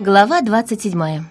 Глава двадцать седьмая.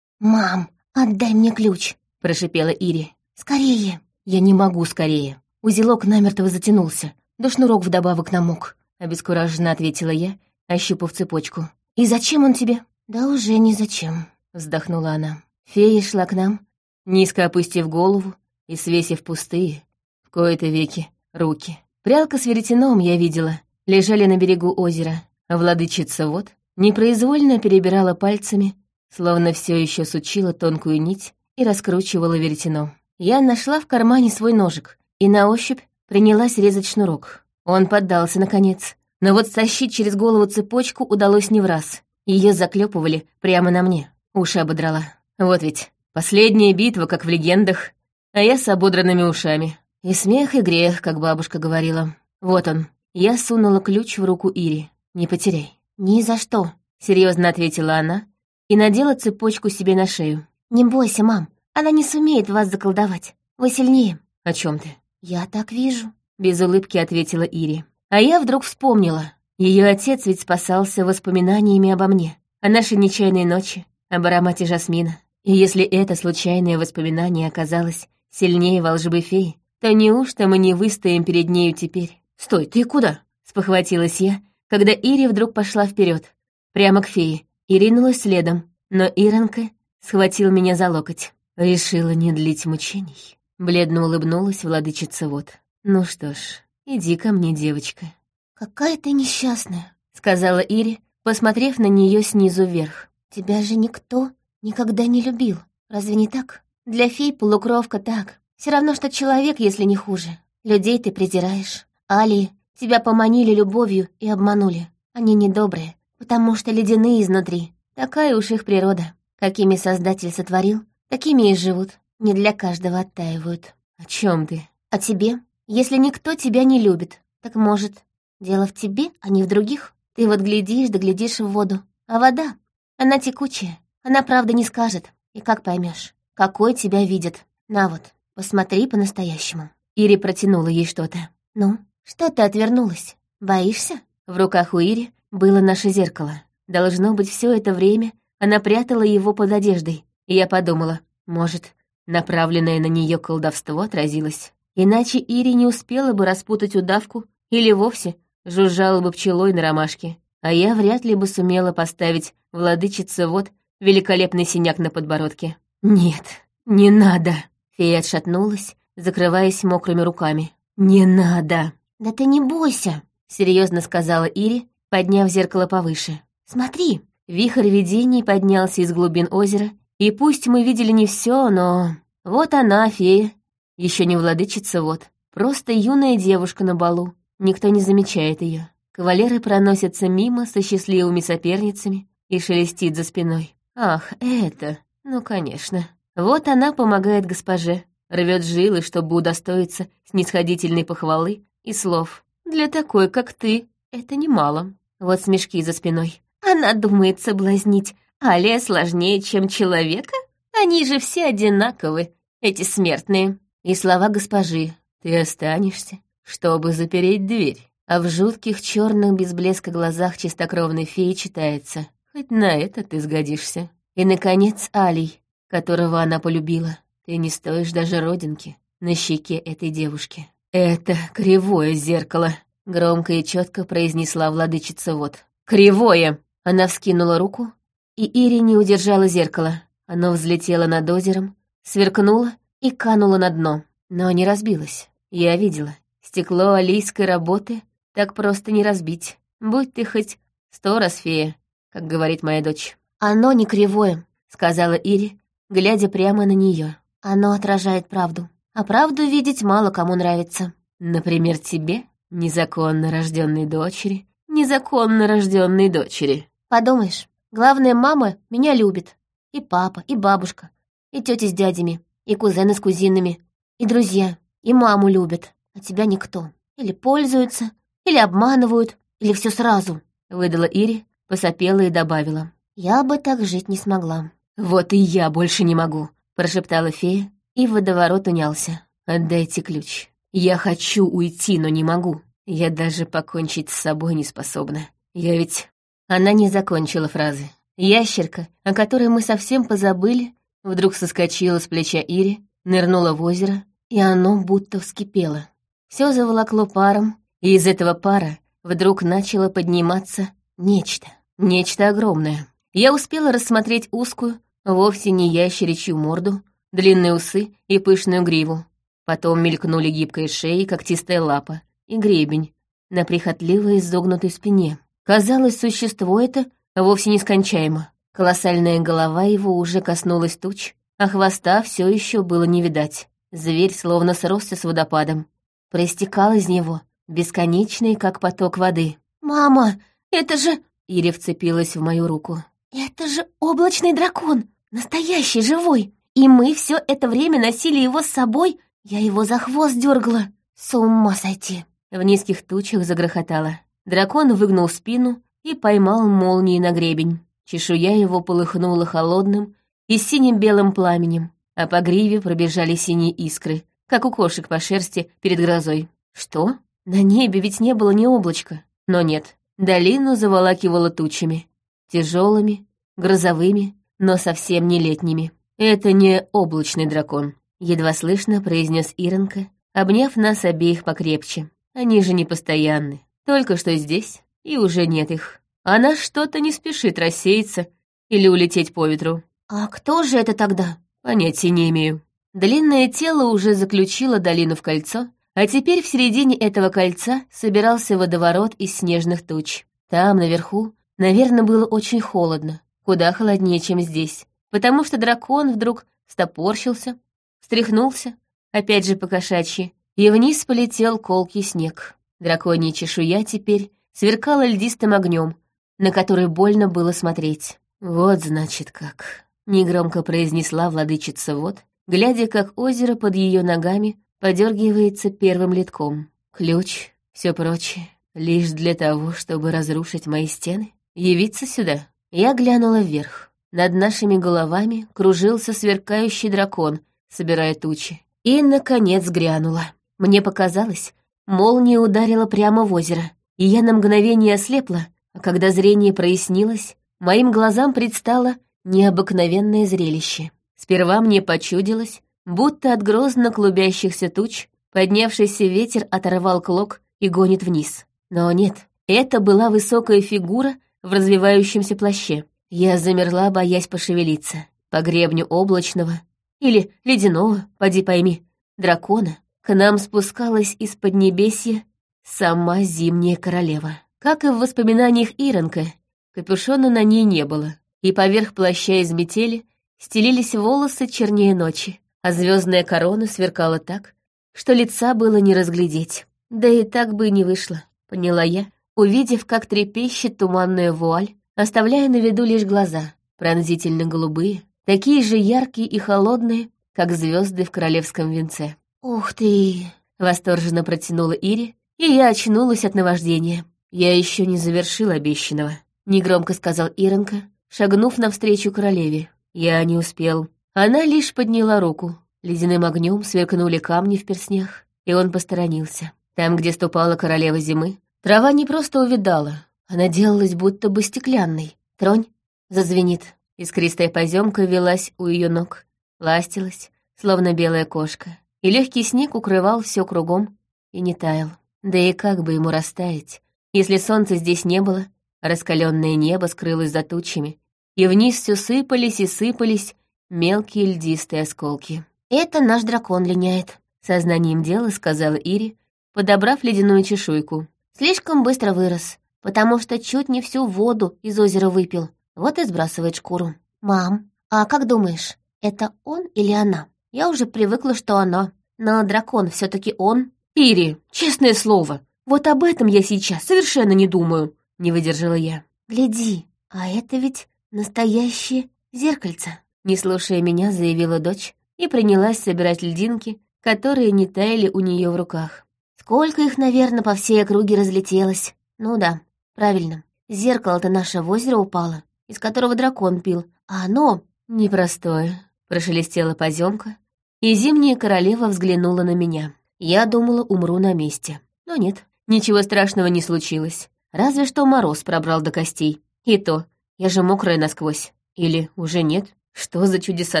«Мам, отдай мне ключ», — прошипела Ири. «Скорее!» «Я не могу скорее. Узелок намертво затянулся, да шнурок вдобавок намок», — обескураженно ответила я, ощупав цепочку. «И зачем он тебе?» «Да уже не зачем», — вздохнула она. Фея шла к нам, низко опустив голову и свесив пустые, в кои-то веки, руки. Прялка с веретеном я видела, лежали на берегу озера, а владычица вот непроизвольно перебирала пальцами, словно все еще сучила тонкую нить и раскручивала веретено. Я нашла в кармане свой ножик и на ощупь принялась резать шнурок. Он поддался, наконец. Но вот стащить через голову цепочку удалось не в раз. Ее заклепывали прямо на мне. Уши ободрала. Вот ведь, последняя битва, как в легендах, а я с ободранными ушами. И смех, и грех, как бабушка говорила. Вот он. Я сунула ключ в руку Ири. Не потеряй. «Ни за что», — серьезно ответила она и надела цепочку себе на шею. «Не бойся, мам, она не сумеет вас заколдовать. Вы сильнее». «О чем ты?» «Я так вижу», — без улыбки ответила Ири. А я вдруг вспомнила. Ее отец ведь спасался воспоминаниями обо мне, о нашей нечаянной ночи, об аромате жасмина. И если это случайное воспоминание оказалось сильнее волжбы феи, то неужто мы не выстоим перед нею теперь? «Стой, ты куда?» — спохватилась я, когда Ири вдруг пошла вперед, прямо к фее, и ринулась следом, но Иронка схватил меня за локоть. Решила не длить мучений. Бледно улыбнулась владычица вот. «Ну что ж, иди ко мне, девочка». «Какая ты несчастная», — сказала Ири, посмотрев на нее снизу вверх. «Тебя же никто никогда не любил. Разве не так? Для фей полукровка так. Все равно, что человек, если не хуже. Людей ты презираешь. Али Тебя поманили любовью и обманули. Они недобрые, потому что ледяные изнутри. Такая уж их природа. Какими Создатель сотворил, такими и живут. Не для каждого оттаивают. О чем ты? О тебе. Если никто тебя не любит, так может, дело в тебе, а не в других? Ты вот глядишь да глядишь в воду. А вода, она текучая. Она правда не скажет. И как поймешь, какой тебя видит? На вот, посмотри по-настоящему. Ири протянула ей что-то. Ну, «Что ты отвернулась? Боишься?» В руках у Ири было наше зеркало. Должно быть, все это время она прятала его под одеждой. И я подумала, может, направленное на нее колдовство отразилось. Иначе Ири не успела бы распутать удавку или вовсе жужжала бы пчелой на ромашке. А я вряд ли бы сумела поставить владычице вот великолепный синяк на подбородке. «Нет, не надо!» Фея отшатнулась, закрываясь мокрыми руками. «Не надо!» «Да ты не бойся», — серьезно сказала Ири, подняв зеркало повыше. «Смотри». Вихрь видений поднялся из глубин озера, и пусть мы видели не все, но... Вот она, фея. Еще не владычица, вот. Просто юная девушка на балу. Никто не замечает ее. Кавалеры проносятся мимо со счастливыми соперницами и шелестит за спиной. Ах, это... Ну, конечно. Вот она помогает госпоже, рвет жилы, чтобы удостоиться снисходительной похвалы и слов. Для такой, как ты, это немало. Вот смешки за спиной. Она думает соблазнить Алия сложнее, чем человека? Они же все одинаковы, эти смертные. И слова госпожи. Ты останешься, чтобы запереть дверь. А в жутких черных без блеска глазах чистокровной феи читается. Хоть на это ты сгодишься. И, наконец, Алий, которого она полюбила. Ты не стоишь даже родинки на щеке этой девушки. «Это кривое зеркало», — громко и четко произнесла владычица вот. «Кривое!» Она вскинула руку, и Ири не удержала зеркало. Оно взлетело над озером, сверкнуло и кануло на дно, но не разбилось. Я видела. Стекло алийской работы так просто не разбить. Будь ты хоть сто раз фея, как говорит моя дочь. «Оно не кривое», — сказала Ири, глядя прямо на нее. «Оно отражает правду». А правду видеть мало кому нравится. Например, тебе, незаконно рожденной дочери, незаконно рожденной дочери. Подумаешь, главное, мама меня любит. И папа, и бабушка, и тети с дядями, и кузены с кузинами, и друзья, и маму любят. А тебя никто. Или пользуются, или обманывают, или все сразу. Выдала Ири, посопела и добавила. Я бы так жить не смогла. Вот и я больше не могу, прошептала фея, и водоворот унялся. «Отдайте ключ. Я хочу уйти, но не могу. Я даже покончить с собой не способна. Я ведь Она не закончила фразы. Ящерка, о которой мы совсем позабыли, вдруг соскочила с плеча Ири, нырнула в озеро, и оно будто вскипело. Все заволокло паром, и из этого пара вдруг начало подниматься нечто, нечто огромное. Я успела рассмотреть узкую, вовсе не ящеричью морду, длинные усы и пышную гриву. Потом мелькнули гибкая шея когтистая лапа, и гребень на прихотливо изогнутой спине. Казалось, существо это вовсе нескончаемо. Колоссальная голова его уже коснулась туч, а хвоста все еще было не видать. Зверь словно сросся с водопадом. Проистекал из него, бесконечный, как поток воды. «Мама, это же...» Ири вцепилась в мою руку. «Это же облачный дракон! Настоящий, живой! И мы все это время носили его с собой. Я его за хвост дергала. С ума сойти!» В низких тучах загрохотало. Дракон выгнул спину и поймал молнии на гребень. Чешуя его полыхнула холодным и синим-белым пламенем, а по гриве пробежали синие искры, как у кошек по шерсти перед грозой. Что? На небе ведь не было ни облачка. Но нет, долину заволакивало тучами. Тяжелыми, грозовыми, но совсем не летними. Это не облачный дракон, едва слышно произнес Иронка, обняв нас обеих покрепче. Они же не постоянны. Только что здесь, и уже нет их. Она что-то не спешит рассеяться или улететь по ветру. «А кто же это тогда?» Понятия не имею. Длинное тело уже заключило долину в кольцо, а теперь в середине этого кольца собирался водоворот из снежных туч. Там, наверху, наверное, было очень холодно, куда холоднее, чем здесь, потому что дракон вдруг стопорщился, встряхнулся, опять же по-кошачьи, и вниз полетел колкий снег. Драконья чешуя теперь сверкала льдистым огнем, на который больно было смотреть. «Вот, значит, как», — негромко произнесла владычица вот, глядя, как озеро под ее ногами подергивается первым литком. «Ключ, все прочее, лишь для того, чтобы разрушить мои стены? Явиться сюда?» Я глянула вверх. Над нашими головами кружился сверкающий дракон, собирая тучи. И, наконец, грянула. Мне показалось, молния ударила прямо в озеро, и я на мгновение ослепла, а когда зрение прояснилось, моим глазам предстало необыкновенное зрелище. Сперва мне почудилось, будто от грозно клубящихся туч поднявшийся ветер оторвал клок и гонит вниз. Но нет, это была высокая фигура в развивающемся плаще. Я замерла, боясь пошевелиться. По гребню облачного или ледяного, поди пойми, дракона, к нам спускалась из под небесья сама зимняя королева. Как и в воспоминаниях Иронка, капюшона на ней не было, и поверх плаща из метели стелились волосы чернее ночи, а звездная корона сверкала так, что лица было не разглядеть. Да и так бы и не вышло, поняла я, увидев, как трепещет туманная вуаль, оставляя на виду лишь глаза, пронзительно голубые, такие же яркие и холодные, как звезды в королевском венце. «Ух ты!» — восторженно протянула Ири, и я очнулась от наваждения. «Я еще не завершил обещанного», — негромко сказал Иронка, шагнув навстречу королеве. Я не успел. Она лишь подняла руку. Ледяным огнем сверкнули камни в перстнях, и он посторонился. Там, где ступала королева зимы, трава не просто увидала, она делалась будто бы стеклянной. Тронь, зазвенит. Искристая поземка велась у ее ног, ластилась, словно белая кошка, и легкий снег укрывал все кругом и не таял. Да и как бы ему растаять, если солнца здесь не было, раскаленное небо скрылось за тучами, и вниз все сыпались и сыпались мелкие льдистые осколки. «Это наш дракон линяет», — сознанием дела сказала Ири, подобрав ледяную чешуйку. «Слишком быстро вырос, потому что чуть не всю воду из озера выпил, вот и сбрасывает шкуру. Мам, а как думаешь, это он или она? Я уже привыкла, что она, но дракон все таки он». «Ири, честное слово, вот об этом я сейчас совершенно не думаю», — не выдержала я. «Гляди, а это ведь настоящее зеркальце», — не слушая меня, заявила дочь и принялась собирать льдинки, которые не таяли у нее в руках. «Сколько их, наверное, по всей округе разлетелось. Ну да, правильно. Зеркало-то наше в озеро упало, из которого дракон пил, а оно непростое», — прошелестела поземка, и зимняя королева взглянула на меня. Я думала, умру на месте. Но нет, Ничего страшного не случилось. Разве что мороз пробрал до костей. И то, я же мокрая насквозь. Или уже нет? Что за чудеса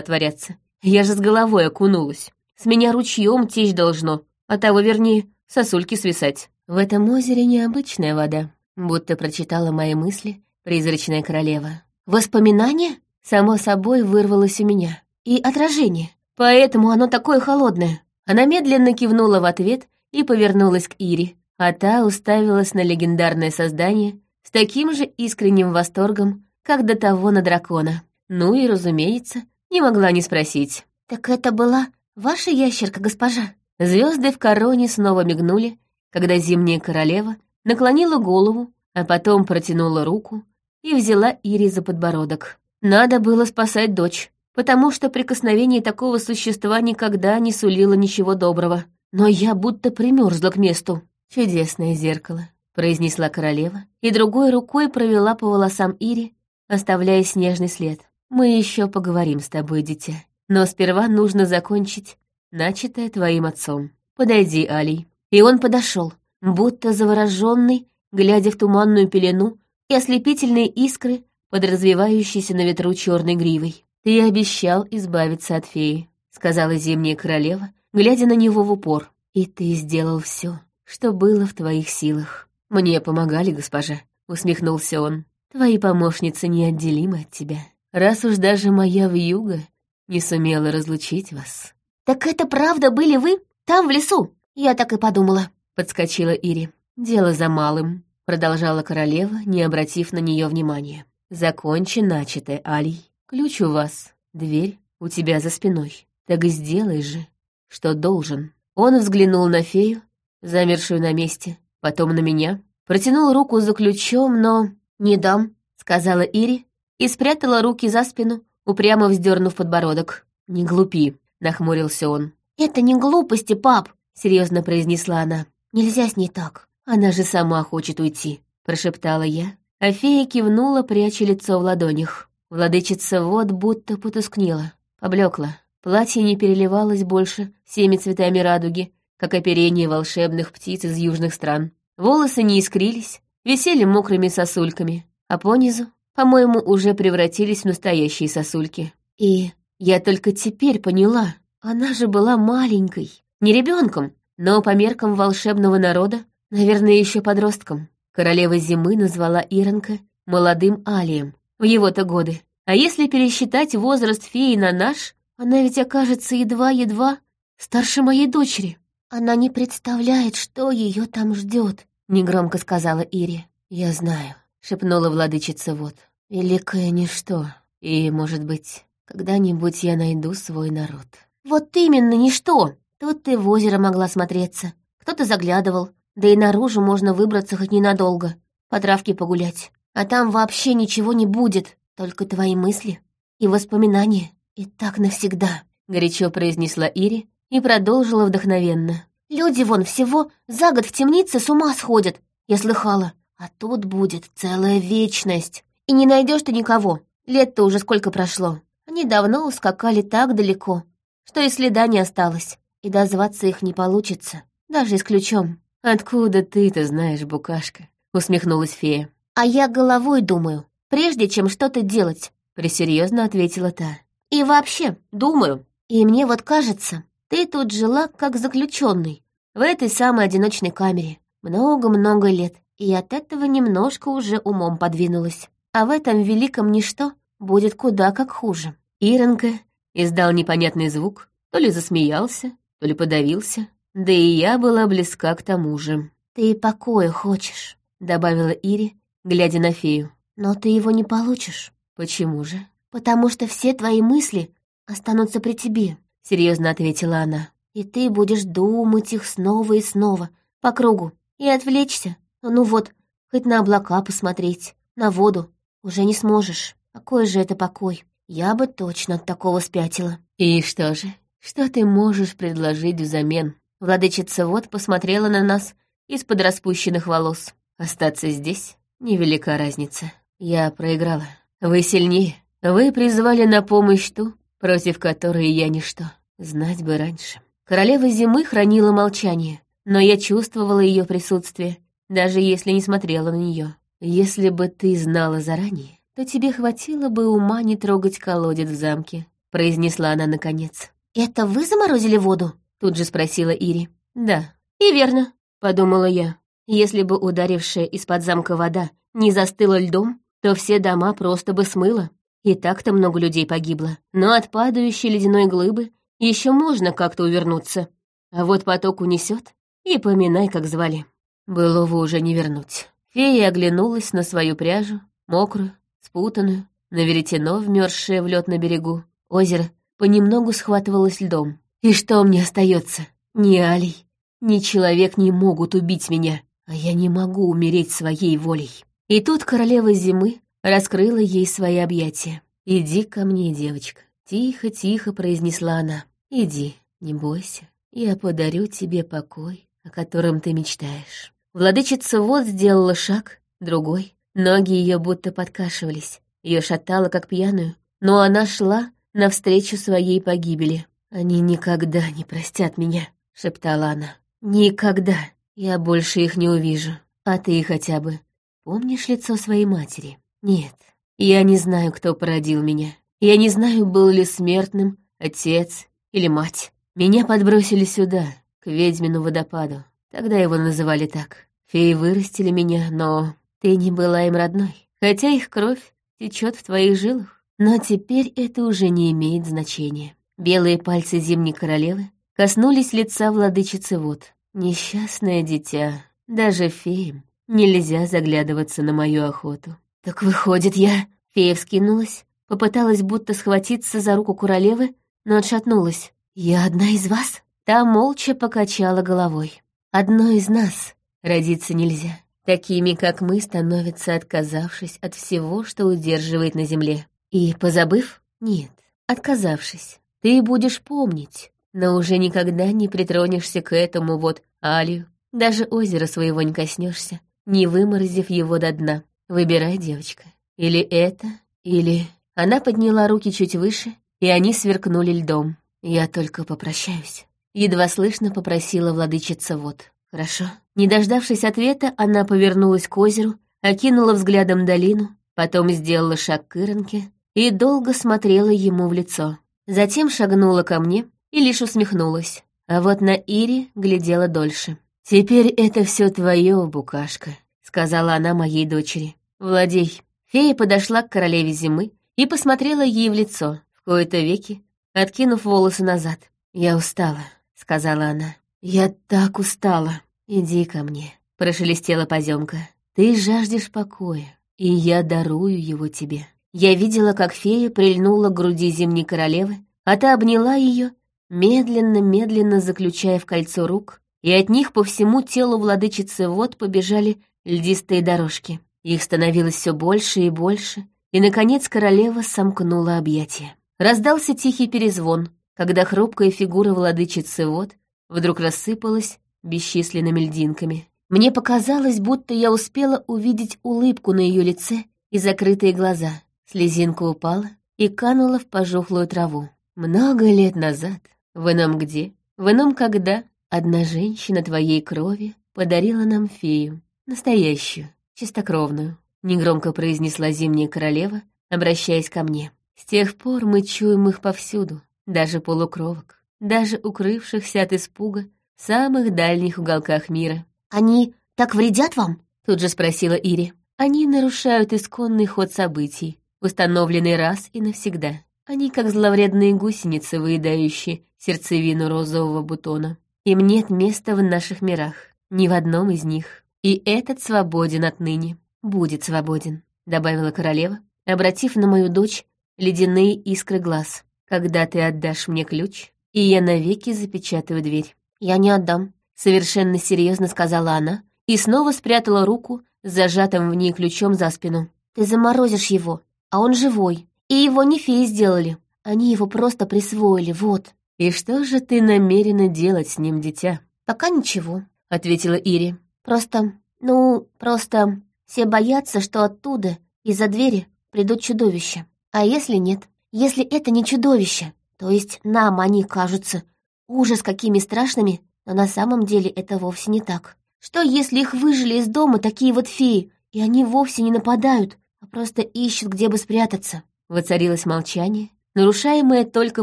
творятся? Я же с головой окунулась. С меня ручьем течь должно, а того, вернее, сосульки свисать. В этом озере необычная вода, будто прочитала мои мысли призрачная королева. Воспоминание, само собой, вырвалось у меня. И отражение. Поэтому оно такое холодное. Она медленно кивнула в ответ и повернулась к Ире, а та уставилась на легендарное создание с таким же искренним восторгом, как до того на дракона. Ну и, разумеется, не могла не спросить. «Так это была ваша ящерка, госпожа?» Звезды в короне снова мигнули, когда зимняя королева наклонила голову, а потом протянула руку и взяла Ири за подбородок. Надо было спасать дочь, потому что прикосновение такого существа никогда не сулило ничего доброго. Но я будто примерзла к месту. «Чудесное зеркало», — произнесла королева, и другой рукой провела по волосам Ири, оставляя снежный след. «Мы еще поговорим с тобой, дитя. Но сперва нужно закончить начатое твоим отцом. Подойди, Алий». И он подошел, будто завороженный, глядя в туманную пелену и ослепительные искры под развивающейся на ветру черной гривой. «Ты обещал избавиться от феи», — сказала зимняя королева, глядя на него в упор. «И ты сделал все, что было в твоих силах. Мне помогали, госпожа», — усмехнулся он. «Твои помощницы неотделимы от тебя, раз уж даже моя вьюга не сумела разлучить вас». «Так это правда были вы? Там, в лесу?» «Я так и подумала», — подскочила Ири. «Дело за малым», — продолжала королева, не обратив на нее внимания. «Закончи начатое, Алий. Ключ у вас, дверь у тебя за спиной. Так сделай же, что должен». Он взглянул на фею, замершую на месте, потом на меня, протянул руку за ключом, но «не дам», — сказала Ири и спрятала руки за спину, упрямо вздернув подбородок. «Не глупи», — нахмурился он. «Это не глупости, пап», — серьезно произнесла она. «Нельзя с ней так. Она же сама хочет уйти», — прошептала я, а фея кивнула, пряча лицо в ладонях. Владычица вот будто потускнела, поблекла. Платье не переливалось больше всеми цветами радуги, как оперение волшебных птиц из южных стран. Волосы не искрились, висели мокрыми сосульками, а понизу, по-моему, уже превратились в настоящие сосульки. И я только теперь поняла, она же была маленькой, не ребенком, но по меркам волшебного народа, наверное, еще подростком. Королева зимы назвала Иронка молодым Алием в его-то годы. А если пересчитать возраст феи на наш, она ведь окажется едва-едва старше моей дочери. Она не представляет, что ее там ждет, негромко сказала Ири. Я знаю, шепнула владычица вот. Великое ничто. И, может быть, когда-нибудь я найду свой народ. Вот именно ничто. Тут ты в озеро могла смотреться. Кто-то заглядывал. Да и наружу можно выбраться хоть ненадолго. По травке погулять. А там вообще ничего не будет. Только твои мысли и воспоминания. «И так навсегда», — горячо произнесла Ири и продолжила вдохновенно. «Люди вон всего за год в темнице с ума сходят, я слыхала. А тут будет целая вечность. И не найдешь ты никого. Лет-то уже сколько прошло. Они давно ускакали так далеко, что и следа не осталось. И дозваться их не получится, даже исключен. «Откуда ты-то знаешь, букашка?» — усмехнулась фея. «А я головой думаю, прежде чем что-то делать», — присерьезно ответила та. И вообще, думаю, и мне вот кажется, ты тут жила как заключенный в этой самой одиночной камере много-много лет, и от этого немножко уже умом подвинулась. А в этом великом ничто будет куда как хуже. Иронка издал непонятный звук, то ли засмеялся, то ли подавился, да и я была близка к тому же. «Ты покоя хочешь», — добавила Ири, глядя на фею. «Но ты его не получишь». «Почему же?» «Потому что все твои мысли останутся при тебе», — серьезно ответила она. «И ты будешь думать их снова и снова, по кругу, и отвлечься. Ну вот, хоть на облака посмотреть, на воду, уже не сможешь. Какой же это покой? Я бы точно от такого спятила». «И что же? Что ты можешь предложить взамен?» Владычица вот посмотрела на нас из-под распущенных волос. «Остаться здесь? Невелика разница. Я проиграла. Вы сильнее, вы призвали на помощь ту, против которой я ничто. Знать бы раньше. Королева зимы хранила молчание, но я чувствовала ее присутствие, даже если не смотрела на нее. Если бы ты знала заранее, то тебе хватило бы ума не трогать колодец в замке», — произнесла она наконец. «Это вы заморозили воду?» — тут же спросила Ири. «Да, и верно», — подумала я. Если бы ударившая из-под замка вода не застыла льдом, то все дома просто бы смыло. И так-то много людей погибло. Но от падающей ледяной глыбы еще можно как-то увернуться. А вот поток унесет, и поминай, как звали. Былого уже не вернуть. Фея оглянулась на свою пряжу, мокрую, спутанную, на веретено, вмерзшее в лед на берегу. Озеро понемногу схватывалось льдом. И что мне остается? Ни Алий, ни человек не могут убить меня, а я не могу умереть своей волей. И тут королева зимы раскрыла ей свои объятия. «Иди ко мне, девочка», — тихо-тихо произнесла она. «Иди, не бойся, я подарю тебе покой, о котором ты мечтаешь». Владычица вот сделала шаг, другой. Ноги ее будто подкашивались. Ее шатало, как пьяную. Но она шла навстречу своей погибели. «Они никогда не простят меня», — шептала она. «Никогда. Я больше их не увижу. А ты хотя бы помнишь лицо своей матери? Нет, я не знаю, кто породил меня. Я не знаю, был ли смертным отец или мать. Меня подбросили сюда, к ведьмину водопаду. Тогда его называли так. Феи вырастили меня, но ты не была им родной. Хотя их кровь течет в твоих жилах. Но теперь это уже не имеет значения. Белые пальцы зимней королевы коснулись лица владычицы вод. Несчастное дитя, даже феям нельзя заглядываться на мою охоту. Так выходит, я... Фея вскинулась, попыталась будто схватиться за руку королевы, но отшатнулась. «Я одна из вас?» Та молча покачала головой. «Одной из нас родиться нельзя. Такими, как мы, становятся, отказавшись от всего, что удерживает на земле. И позабыв? Нет, отказавшись. Ты будешь помнить, но уже никогда не притронешься к этому вот алию. Даже озера своего не коснешься, не выморозив его до дна. Выбирай, девочка. Или это, или... Она подняла руки чуть выше, и они сверкнули льдом. Я только попрощаюсь. Едва слышно попросила владычица вот. Хорошо. Не дождавшись ответа, она повернулась к озеру, окинула взглядом долину, потом сделала шаг к Иронке и долго смотрела ему в лицо. Затем шагнула ко мне и лишь усмехнулась. А вот на Ире глядела дольше. «Теперь это все твое, букашка», — сказала она моей дочери. «Владей». Фея подошла к королеве зимы и посмотрела ей в лицо, в кои-то веки откинув волосы назад. «Я устала», — сказала она. «Я так устала. Иди ко мне», — прошелестела поземка. «Ты жаждешь покоя, и я дарую его тебе». Я видела, как фея прильнула к груди зимней королевы, а та обняла ее, медленно-медленно заключая в кольцо рук, и от них по всему телу владычицы вод побежали льдистые дорожки. Их становилось все больше и больше, и, наконец, королева сомкнула объятия. Раздался тихий перезвон, когда хрупкая фигура владычицы вод вдруг рассыпалась бесчисленными льдинками. Мне показалось, будто я успела увидеть улыбку на ее лице и закрытые глаза. Слезинка упала и канула в пожухлую траву. Много лет назад, в ином где, в ином когда, одна женщина твоей крови подарила нам фею, настоящую, чистокровную, негромко произнесла зимняя королева, обращаясь ко мне. С тех пор мы чуем их повсюду, даже полукровок, даже укрывшихся от испуга в самых дальних уголках мира. «Они так вредят вам?» — тут же спросила Ири. «Они нарушают исконный ход событий, установленный раз и навсегда. Они как зловредные гусеницы, выедающие сердцевину розового бутона. Им нет места в наших мирах, ни в одном из них. И этот свободен отныне, будет свободен», — добавила королева, обратив на мою дочь ледяные искры глаз. Когда ты отдашь мне ключ, и я навеки запечатаю дверь. Я не отдам, совершенно серьезно сказала она и снова спрятала руку с зажатым в ней ключом за спину. Ты заморозишь его, а он живой. И его не феи сделали. Они его просто присвоили, вот. И что же ты намерена делать с ним, дитя? Пока ничего, ответила Ири. Просто, ну, просто все боятся, что оттуда, из-за двери, придут чудовища. А если нет? Если это не чудовище, то есть нам они кажутся ужас какими страшными, но на самом деле это вовсе не так. Что если их выжили из дома такие вот феи, и они вовсе не нападают, а просто ищут, где бы спрятаться. Воцарилось молчание, нарушаемое только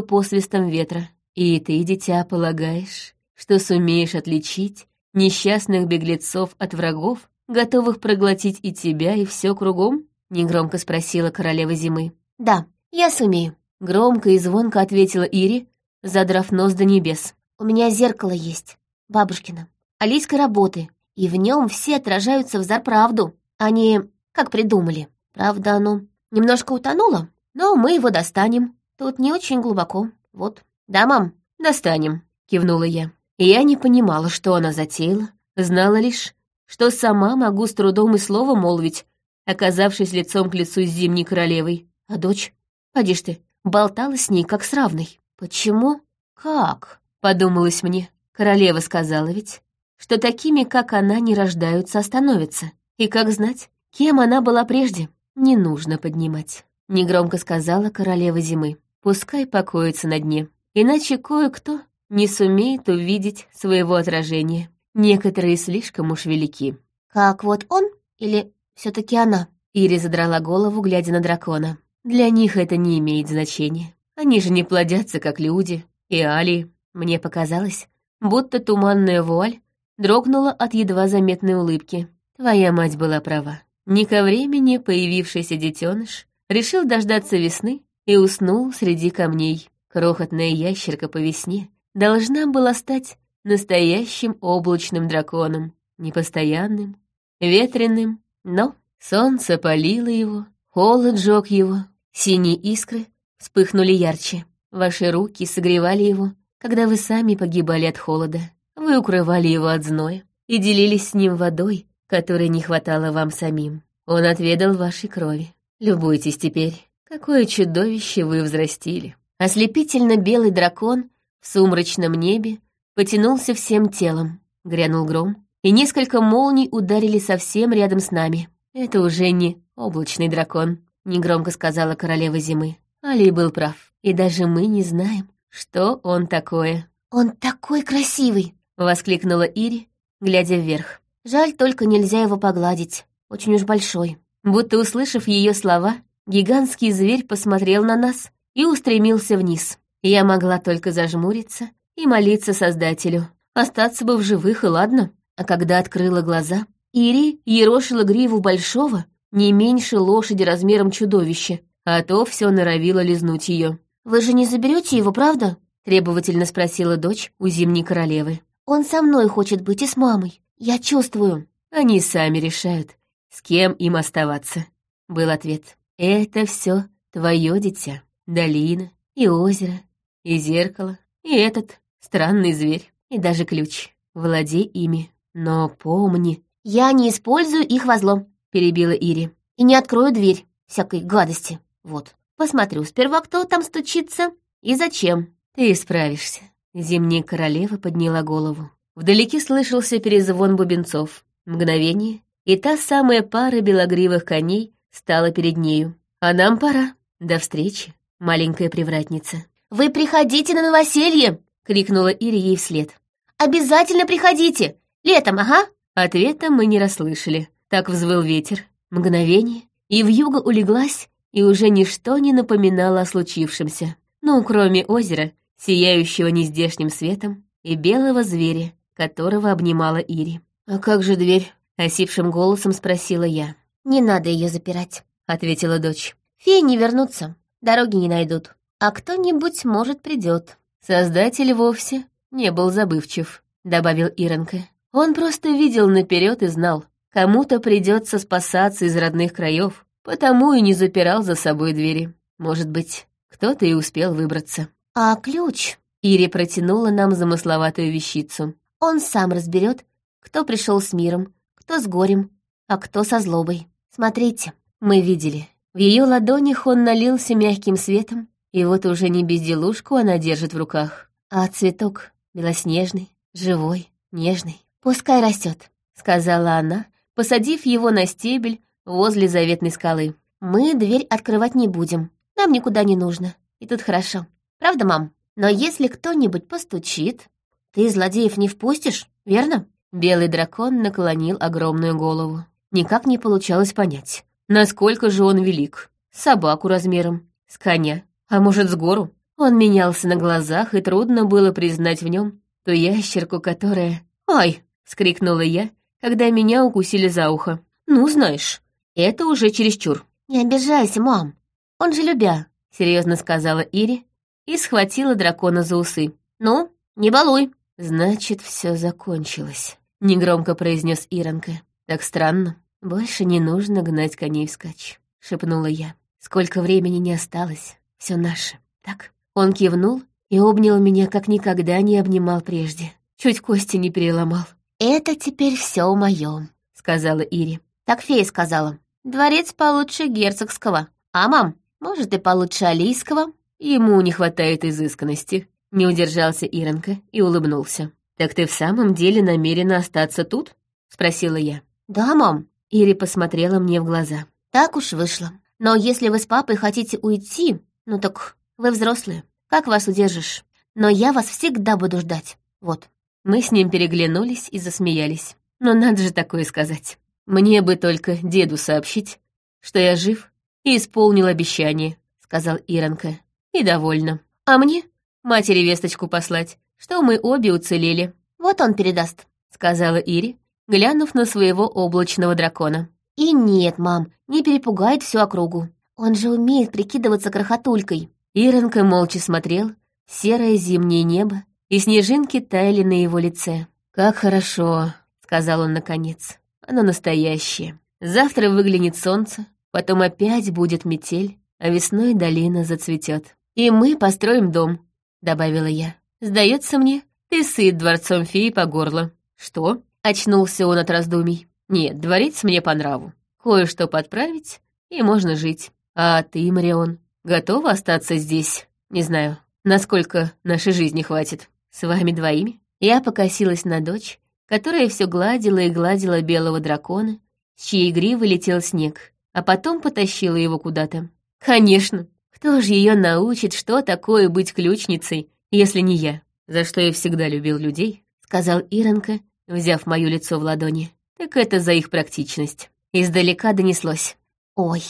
посвистом ветра. И ты, дитя, полагаешь, что сумеешь отличить несчастных беглецов от врагов, готовых проглотить и тебя, и все кругом? Негромко спросила королева зимы. Да, я сумею. Громко и звонко ответила Ири, задрав нос до небес. У меня зеркало есть, бабушкина, алийской работы, и в нем все отражаются в зарправду. Они как придумали. Правда, оно немножко утонуло, но мы его достанем. Тут не очень глубоко. Вот. Да, мам? Достанем, кивнула я. Я не понимала, что она затеяла, знала лишь, что сама могу с трудом и слово молвить, оказавшись лицом к лицу с зимней королевой. А дочь, поди ж ты, болтала с ней как с равной. Почему? Как? Подумалось мне. Королева сказала ведь, что такими, как она, не рождаются, а становятся. И как знать, кем она была прежде, не нужно поднимать. Негромко сказала королева зимы. Пускай покоится на дне. Иначе кое-кто не сумеет увидеть своего отражения. Некоторые слишком уж велики. Как вот он или все таки она? Ири задрала голову, глядя на дракона. Для них это не имеет значения. Они же не плодятся, как люди. И Али, мне показалось, будто туманная вуаль дрогнула от едва заметной улыбки. Твоя мать была права. Не ко времени появившийся детеныш решил дождаться весны и уснул среди камней. Крохотная ящерка по весне должна была стать настоящим облачным драконом, непостоянным, ветреным, но солнце палило его, холод жёг его, синие искры вспыхнули ярче. Ваши руки согревали его, когда вы сами погибали от холода. Вы укрывали его от зноя и делились с ним водой, которой не хватало вам самим. Он отведал вашей крови. Любуйтесь теперь, какое чудовище вы взрастили. Ослепительно белый дракон в сумрачном небе потянулся всем телом. Грянул гром, и несколько молний ударили совсем рядом с нами. Это уже не облачный дракон, негромко сказала королева зимы. Али был прав, и даже мы не знаем, что он такое. «Он такой красивый!» — воскликнула Ири, глядя вверх. «Жаль, только нельзя его погладить. Очень уж большой». Будто услышав ее слова, гигантский зверь посмотрел на нас и устремился вниз. Я могла только зажмуриться и молиться Создателю. Остаться бы в живых, и ладно. А когда открыла глаза, Ири ерошила гриву большого, не меньше лошади размером чудовища, а то все норовило лизнуть ее. «Вы же не заберете его, правда?» — требовательно спросила дочь у зимней королевы. «Он со мной хочет быть и с мамой. Я чувствую». «Они сами решают, с кем им оставаться», — был ответ. «Это все твое дитя. Долина и озеро, и зеркало, и этот странный зверь, и даже ключ. Владей ими. Но помни...» «Я не использую их во зло», — перебила Ири. «И не открою дверь всякой гадости. Вот, посмотрю сперва, кто там стучится и зачем». «Ты справишься». Зимняя королева подняла голову. Вдалеке слышался перезвон бубенцов. Мгновение, и та самая пара белогривых коней стала перед нею. «А нам пора. До встречи, маленькая привратница». «Вы приходите на новоселье!» — крикнула Ири ей вслед. «Обязательно приходите! Летом, ага!» Ответа мы не расслышали. Так взвыл ветер. Мгновение, и вьюга улеглась, и уже ничто не напоминало о случившемся. Ну, кроме озера, сияющего нездешним светом, и белого зверя, которого обнимала Ири. «А как же дверь?» — осипшим голосом спросила я. «Не надо ее запирать», — ответила дочь. «Феи не вернутся, дороги не найдут, а кто-нибудь, может, придет. Создатель вовсе не был забывчив», — добавил Иронка. «Он просто видел наперед и знал, кому-то придется спасаться из родных краев, потому и не запирал за собой двери. Может быть, кто-то и успел выбраться». «А ключ?» — Ири протянула нам замысловатую вещицу. «Он сам разберет, кто пришел с миром, кто с горем, а кто со злобой. Смотрите, мы видели. В ее ладонях он налился мягким светом, и вот уже не безделушку она держит в руках, а цветок белоснежный, живой, нежный. «Пускай растет», — сказала она, посадив его на стебель возле заветной скалы. «Мы дверь открывать не будем. Нам никуда не нужно. И тут хорошо. Правда, мам? Но если кто-нибудь постучит, ты злодеев не впустишь, верно?» Белый дракон наклонил огромную голову. Никак не получалось понять, насколько же он велик. Собаку размером, с коня, а может, с гору. Он менялся на глазах, и трудно было признать в нем ту ящерку, которая... «Ай!» — скрикнула я, когда меня укусили за ухо. «Ну, знаешь, это уже чересчур». «Не обижайся, мам, он же любя», — серьезно сказала Ири и схватила дракона за усы. «Ну, не балуй». «Значит, все закончилось», — негромко произнес Иронка. «Так странно. Больше не нужно гнать коней вскачь», — шепнула я. «Сколько времени не осталось, все наше, так?» Он кивнул и обнял меня, как никогда не обнимал прежде. Чуть кости не переломал. «Это теперь все в моем», — сказала Ири. «Так фея сказала. Дворец получше герцогского. А, мам, может, и получше алийского?» Ему не хватает изысканности. Не удержался Иронка и улыбнулся. «Так ты в самом деле намерена остаться тут?» — спросила я. «Да, мам». Ири посмотрела мне в глаза. «Так уж вышло. Но если вы с папой хотите уйти, ну так вы взрослые. Как вас удержишь? Но я вас всегда буду ждать. Вот». Мы с ним переглянулись и засмеялись. Но надо же такое сказать. Мне бы только деду сообщить, что я жив и исполнил обещание, сказал Иронка. И довольна. А мне матери весточку послать, что мы обе уцелели. Вот он передаст, сказала Ири, глянув на своего облачного дракона. И нет, мам, не перепугает всю округу. Он же умеет прикидываться крохотулькой. Иронка молча смотрел серое зимнее небо, и снежинки таяли на его лице. «Как хорошо», — сказал он наконец. «Оно настоящее. Завтра выглянет солнце, потом опять будет метель, а весной долина зацветет. И мы построим дом», — добавила я. «Сдается мне, ты сыт дворцом феи по горло». «Что?» — очнулся он от раздумий. «Нет, дворец мне по нраву. Кое-что подправить, и можно жить. А ты, Марион, готова остаться здесь? Не знаю, насколько нашей жизни хватит. С вами двоими?» Я покосилась на дочь, которая все гладила и гладила белого дракона, с чьей гривы летел снег, а потом потащила его куда-то. «Конечно, кто же ее научит, что такое быть ключницей, если не я? За что я всегда любил людей?» — сказал Иронка, взяв мое лицо в ладони. «Так это за их практичность». Издалека донеслось. «Ой,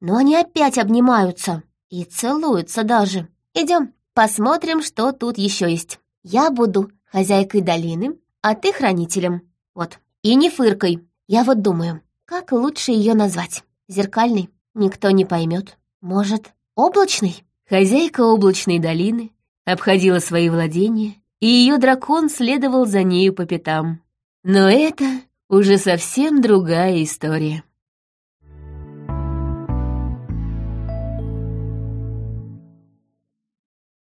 но они опять обнимаются и целуются даже. Идем, посмотрим, что тут еще есть. Я буду хозяйкой долины, а ты хранителем. Вот. И не фыркой. Я вот думаю, как лучше ее назвать? Зеркальный? Никто не поймет. Может, облачный? Хозяйка облачной долины обходила свои владения, и ее дракон следовал за нею по пятам. Но это уже совсем другая история.